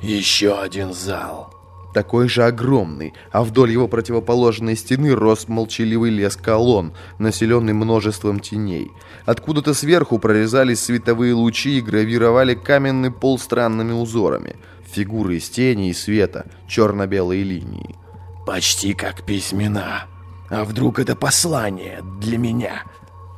Еще один зал. Такой же огромный, а вдоль его противоположной стены рос молчаливый лес колонн, населенный множеством теней. Откуда-то сверху прорезались световые лучи и гравировали каменный пол странными узорами. Фигуры из тени и света, черно-белые линии. Почти как письмена. А вдруг это послание для меня?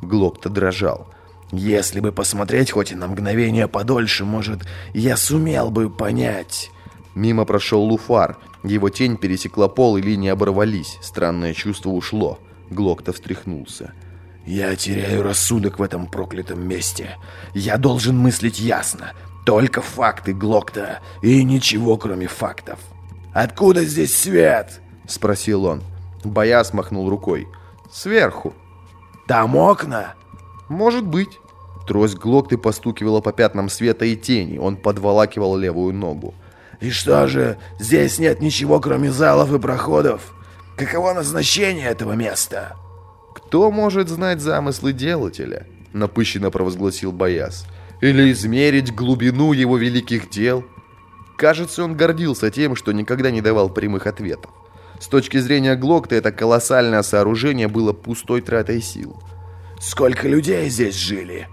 Глок-то дрожал. Если бы посмотреть хоть на мгновение подольше, может, я сумел бы понять. Мимо прошел Луфар. Его тень пересекла пол, и линии оборвались. Странное чувство ушло. Глок-то встряхнулся. «Я теряю рассудок в этом проклятом месте. Я должен мыслить ясно. Только факты, Глокта, и ничего, кроме фактов. Откуда здесь свет?» — спросил он. Бояс махнул рукой. «Сверху». «Там окна?» «Может быть». Трость Глокты постукивала по пятнам света и тени. Он подволакивал левую ногу. «И что же, здесь нет ничего, кроме залов и проходов? Каково назначение этого места?» «Кто может знать замыслы делателя?» Напыщенно провозгласил Бояс. «Или измерить глубину его великих дел?» Кажется, он гордился тем, что никогда не давал прямых ответов. С точки зрения Глокта, это колоссальное сооружение было пустой тратой сил. «Сколько людей здесь жили?»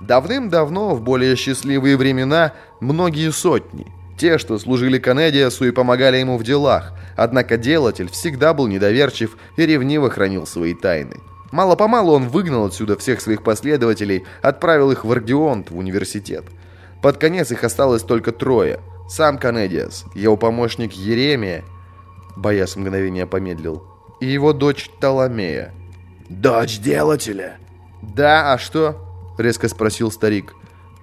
Давным-давно, в более счастливые времена, многие сотни. Те, что служили Канедиасу и помогали ему в делах. Однако делатель всегда был недоверчив и ревниво хранил свои тайны. Мало-помалу он выгнал отсюда всех своих последователей, отправил их в Ардионт, в университет. Под конец их осталось только трое. Сам Канедиас, его помощник Еремия, Бояс мгновение помедлил, и его дочь Таламея. «Дочь делателя?» «Да, а что?» — резко спросил старик.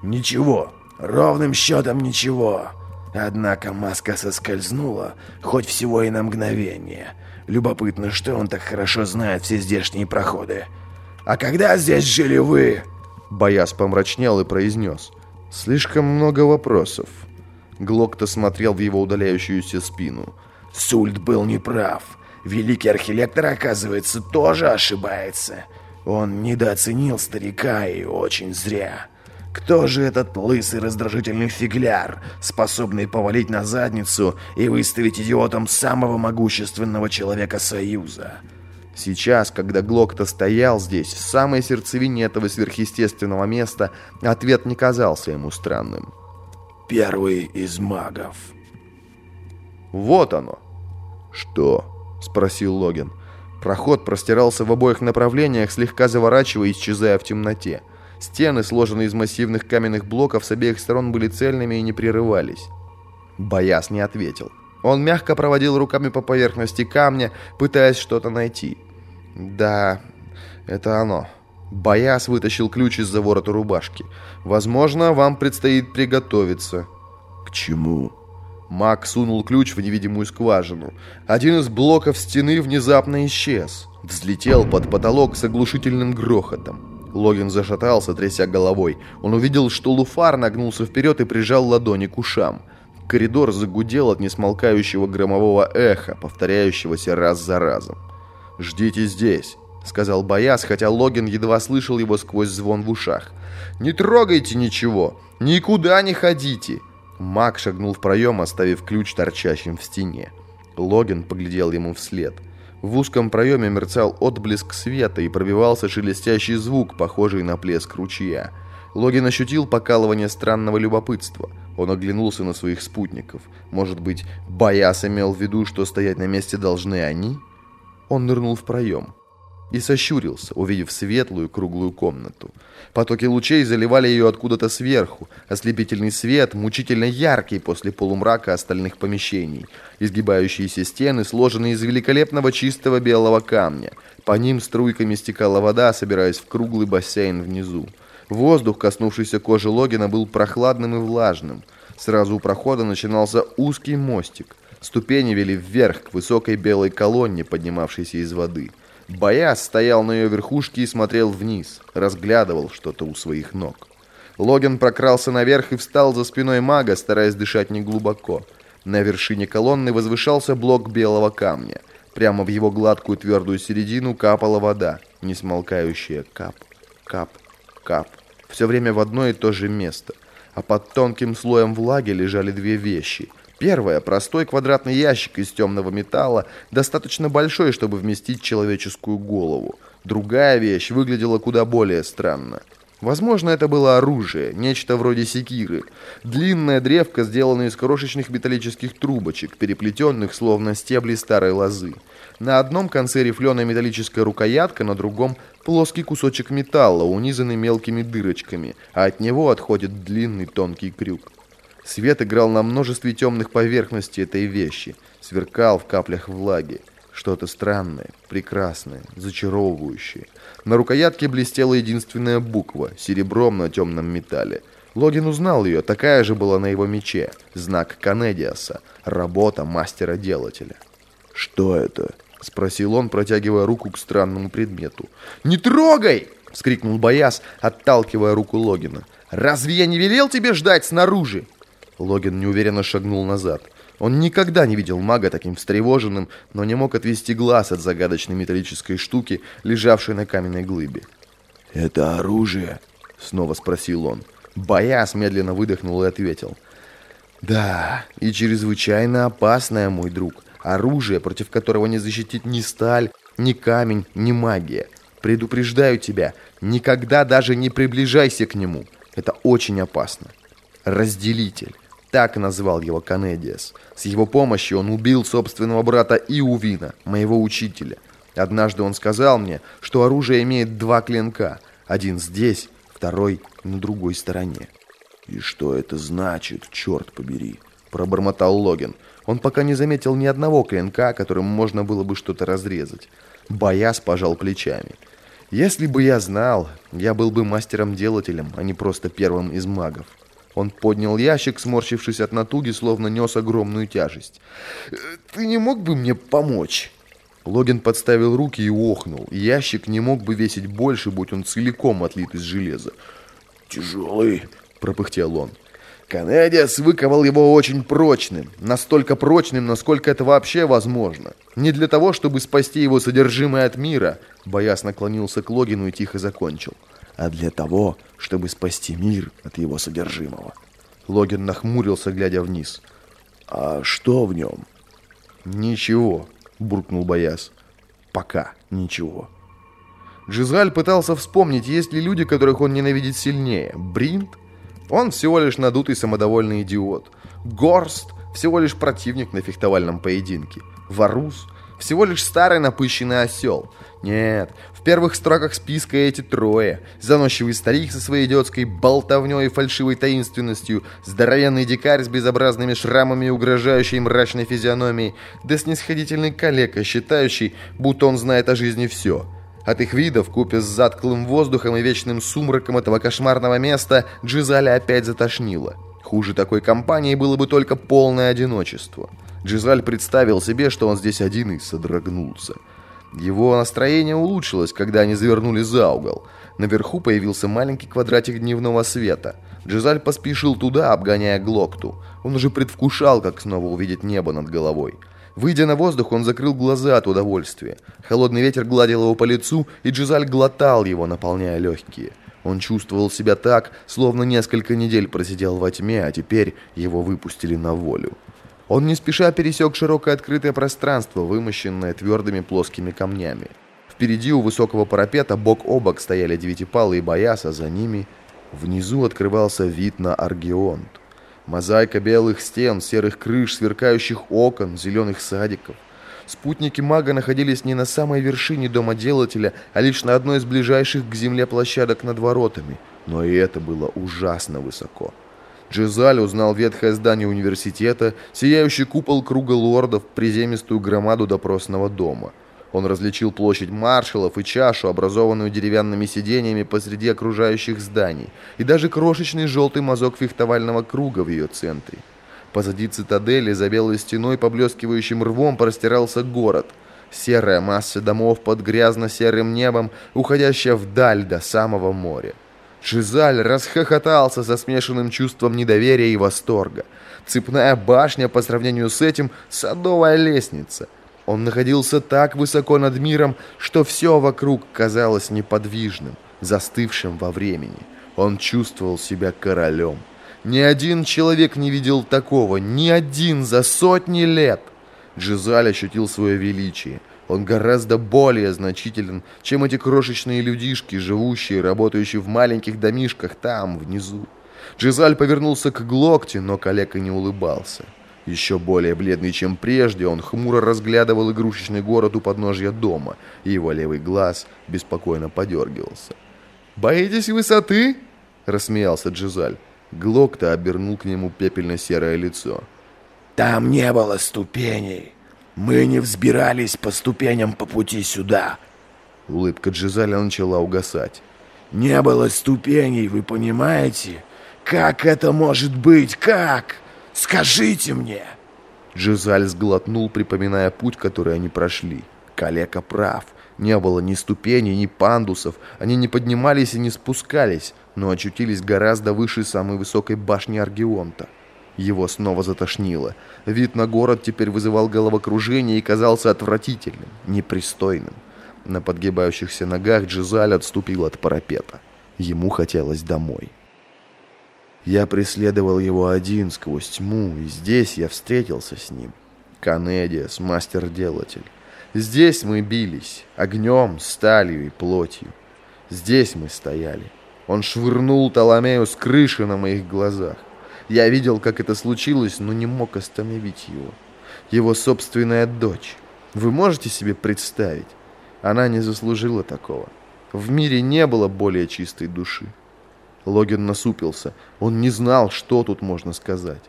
«Ничего, ровным счетом ничего. Однако маска соскользнула, хоть всего и на мгновение. Любопытно, что он так хорошо знает все здешние проходы. А когда здесь жили вы?» Бояс помрачнел и произнес. «Слишком много вопросов». Глок-то смотрел в его удаляющуюся спину. «Сульт был неправ. Великий архилектор, оказывается, тоже ошибается. Он недооценил старика и очень зря». Кто же этот лысый раздражительный фигляр, способный повалить на задницу и выставить идиотом самого могущественного человека Союза? Сейчас, когда Глок-то стоял здесь, в самой сердцевине этого сверхъестественного места, ответ не казался ему странным. «Первый из магов». «Вот оно!» «Что?» — спросил Логин. Проход простирался в обоих направлениях, слегка заворачивая и исчезая в темноте. Стены, сложенные из массивных каменных блоков, с обеих сторон были цельными и не прерывались. Бояс не ответил. Он мягко проводил руками по поверхности камня, пытаясь что-то найти. «Да, это оно». Бояс вытащил ключ из-за ворота рубашки. «Возможно, вам предстоит приготовиться». «К чему?» Мак сунул ключ в невидимую скважину. Один из блоков стены внезапно исчез. Взлетел под потолок с оглушительным грохотом. Логин зашатался, тряся головой. Он увидел, что Луфар нагнулся вперед и прижал ладони к ушам. Коридор загудел от несмолкающего громового эха, повторяющегося раз за разом. «Ждите здесь», — сказал Бояс, хотя Логин едва слышал его сквозь звон в ушах. «Не трогайте ничего! Никуда не ходите!» Маг шагнул в проем, оставив ключ торчащим в стене. Логин поглядел ему вслед. В узком проеме мерцал отблеск света и пробивался шелестящий звук, похожий на плеск ручья. Логин ощутил покалывание странного любопытства. Он оглянулся на своих спутников. Может быть, Бояс имел в виду, что стоять на месте должны они? Он нырнул в проем и сощурился, увидев светлую круглую комнату. Потоки лучей заливали ее откуда-то сверху, ослепительный свет, мучительно яркий после полумрака остальных помещений, изгибающиеся стены, сложенные из великолепного чистого белого камня. По ним струйками стекала вода, собираясь в круглый бассейн внизу. Воздух, коснувшийся кожи Логина, был прохладным и влажным. Сразу у прохода начинался узкий мостик. Ступени вели вверх к высокой белой колонне, поднимавшейся из воды. Бояс стоял на ее верхушке и смотрел вниз, разглядывал что-то у своих ног. Логин прокрался наверх и встал за спиной мага, стараясь дышать неглубоко. На вершине колонны возвышался блок белого камня. Прямо в его гладкую твердую середину капала вода, несмолкающая кап, кап, кап. Все время в одно и то же место. а под тонким слоем влаги лежали две вещи. Первая – простой квадратный ящик из темного металла, достаточно большой, чтобы вместить человеческую голову. Другая вещь выглядела куда более странно. Возможно, это было оружие, нечто вроде секиры. Длинная древка, сделанная из крошечных металлических трубочек, переплетенных словно стебли старой лозы. На одном конце рифленая металлическая рукоятка, на другом плоский кусочек металла, унизанный мелкими дырочками, а от него отходит длинный тонкий крюк. Свет играл на множестве темных поверхностей этой вещи, сверкал в каплях влаги. Что-то странное, прекрасное, зачаровывающее. На рукоятке блестела единственная буква, серебром на темном металле. Логин узнал ее, такая же была на его мече. Знак Канедиаса, работа мастера-делателя. «Что это?» — спросил он, протягивая руку к странному предмету. «Не трогай!» — вскрикнул Бояс, отталкивая руку Логина. «Разве я не велел тебе ждать снаружи?» Логин неуверенно шагнул назад. Он никогда не видел мага таким встревоженным, но не мог отвести глаз от загадочной металлической штуки, лежавшей на каменной глыбе. «Это оружие?» — снова спросил он. Бояс медленно выдохнул и ответил. «Да, и чрезвычайно опасное, мой друг. Оружие, против которого не защитить ни сталь, ни камень, ни магия. Предупреждаю тебя, никогда даже не приближайся к нему. Это очень опасно. Разделитель. Так назвал его Канедиас. С его помощью он убил собственного брата Иувина, моего учителя. Однажды он сказал мне, что оружие имеет два клинка. Один здесь, второй на другой стороне. «И что это значит, черт побери?» Пробормотал Логин. Он пока не заметил ни одного клинка, которым можно было бы что-то разрезать. Бояс пожал плечами. «Если бы я знал, я был бы мастером-делателем, а не просто первым из магов». Он поднял ящик, сморщившись от натуги, словно нес огромную тяжесть. «Ты не мог бы мне помочь?» Логин подставил руки и охнул. Ящик не мог бы весить больше, будь он целиком отлит из железа. «Тяжелый», — пропыхтел он. Канедиас выковал его очень прочным. Настолько прочным, насколько это вообще возможно. Не для того, чтобы спасти его содержимое от мира. Бояс наклонился к Логину и тихо закончил а для того, чтобы спасти мир от его содержимого. Логин нахмурился, глядя вниз. «А что в нем?» «Ничего», — буркнул Бояс. «Пока ничего». Джизаль пытался вспомнить, есть ли люди, которых он ненавидит сильнее. Бринт? Он всего лишь надутый самодовольный идиот. Горст — всего лишь противник на фехтовальном поединке. Варус — всего лишь старый напыщенный осел. Нет, в первых строках списка эти трое. Заносчивый старик со своей идиотской болтовней и фальшивой таинственностью, здоровенный дикарь с безобразными шрамами и угрожающей мрачной физиономией, да снисходительный калека, считающий, будто он знает о жизни все. От их видов, купе с затклым воздухом и вечным сумраком этого кошмарного места, Джизаля опять затошнило. Хуже такой компании было бы только полное одиночество. Джизаль представил себе, что он здесь один и содрогнулся. Его настроение улучшилось, когда они завернули за угол. Наверху появился маленький квадратик дневного света. Джизаль поспешил туда, обгоняя Глокту. Он уже предвкушал, как снова увидит небо над головой. Выйдя на воздух, он закрыл глаза от удовольствия. Холодный ветер гладил его по лицу, и Джизаль глотал его, наполняя легкие. Он чувствовал себя так, словно несколько недель просидел во тьме, а теперь его выпустили на волю. Он не спеша пересек широкое открытое пространство, вымощенное твердыми плоскими камнями. Впереди у высокого парапета бок о бок стояли девятипалые бояса, за ними внизу открывался вид на Аргионт. Мозаика белых стен, серых крыш, сверкающих окон, зеленых садиков. Спутники мага находились не на самой вершине дома делателя, а лишь на одной из ближайших к земле площадок над воротами. Но и это было ужасно высоко. Джизаль узнал ветхое здание университета, сияющий купол круга лордов, приземистую громаду допросного дома. Он различил площадь маршалов и чашу, образованную деревянными сиденьями посреди окружающих зданий, и даже крошечный желтый мазок фехтовального круга в ее центре. Позади цитадели, за белой стеной, поблескивающим рвом, простирался город. Серая масса домов под грязно-серым небом, уходящая вдаль до самого моря. Жизаль расхохотался со смешанным чувством недоверия и восторга. Цепная башня по сравнению с этим – садовая лестница. Он находился так высоко над миром, что все вокруг казалось неподвижным, застывшим во времени. Он чувствовал себя королем. Ни один человек не видел такого, ни один за сотни лет. Джизаль ощутил свое величие. Он гораздо более значителен, чем эти крошечные людишки, живущие, работающие в маленьких домишках там, внизу. Джизаль повернулся к Глокте, но калека не улыбался. Еще более бледный, чем прежде, он хмуро разглядывал игрушечный город у подножья дома, и его левый глаз беспокойно подергивался. «Боитесь высоты?» – рассмеялся Джизаль. Глокта обернул к нему пепельно-серое лицо. «Там не было ступеней. Мы не взбирались по ступеням по пути сюда». Улыбка Джизаля начала угасать. «Не было ступеней, вы понимаете? Как это может быть? Как? Скажите мне!» Жизаль сглотнул, припоминая путь, который они прошли. Калека прав. Не было ни ступеней, ни пандусов. Они не поднимались и не спускались, но очутились гораздо выше самой высокой башни Аргионта. Его снова затошнило. Вид на город теперь вызывал головокружение и казался отвратительным, непристойным. На подгибающихся ногах Джизаль отступил от парапета. Ему хотелось домой. Я преследовал его один сквозь тьму, и здесь я встретился с ним. Канедиас, мастер-делатель. Здесь мы бились, огнем, сталью и плотью. Здесь мы стояли. Он швырнул Толомею с крыши на моих глазах. Я видел, как это случилось, но не мог остановить его. Его собственная дочь. Вы можете себе представить? Она не заслужила такого. В мире не было более чистой души. Логин насупился. Он не знал, что тут можно сказать.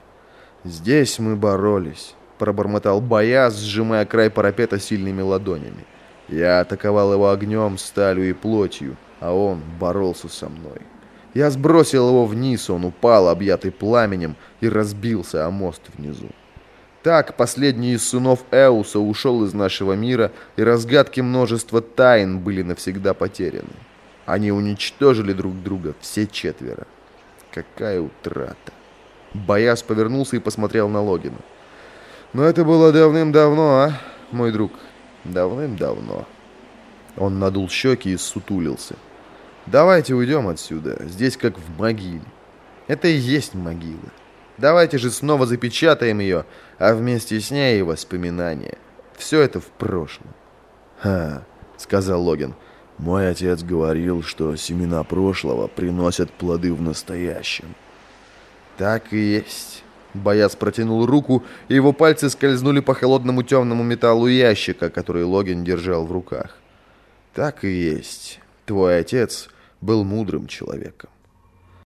«Здесь мы боролись», — пробормотал Бояз, сжимая край парапета сильными ладонями. «Я атаковал его огнем, сталью и плотью, а он боролся со мной. Я сбросил его вниз, он упал, объятый пламенем, и разбился о мост внизу. Так последний из сынов Эуса ушел из нашего мира, и разгадки множества тайн были навсегда потеряны. Они уничтожили друг друга, все четверо. Какая утрата. Бояс повернулся и посмотрел на Логина. Но это было давным-давно, а, мой друг? Давным-давно. Он надул щеки и сутулился. Давайте уйдем отсюда, здесь как в могиле. Это и есть могила. Давайте же снова запечатаем ее, а вместе с ней и воспоминания. Все это в прошлом. «Ха», — сказал Логин, — мой отец говорил, что семена прошлого приносят плоды в настоящем. Так и есть. Бояц протянул руку, и его пальцы скользнули по холодному темному металлу ящика, который Логин держал в руках. Так и есть. Твой отец был мудрым человеком.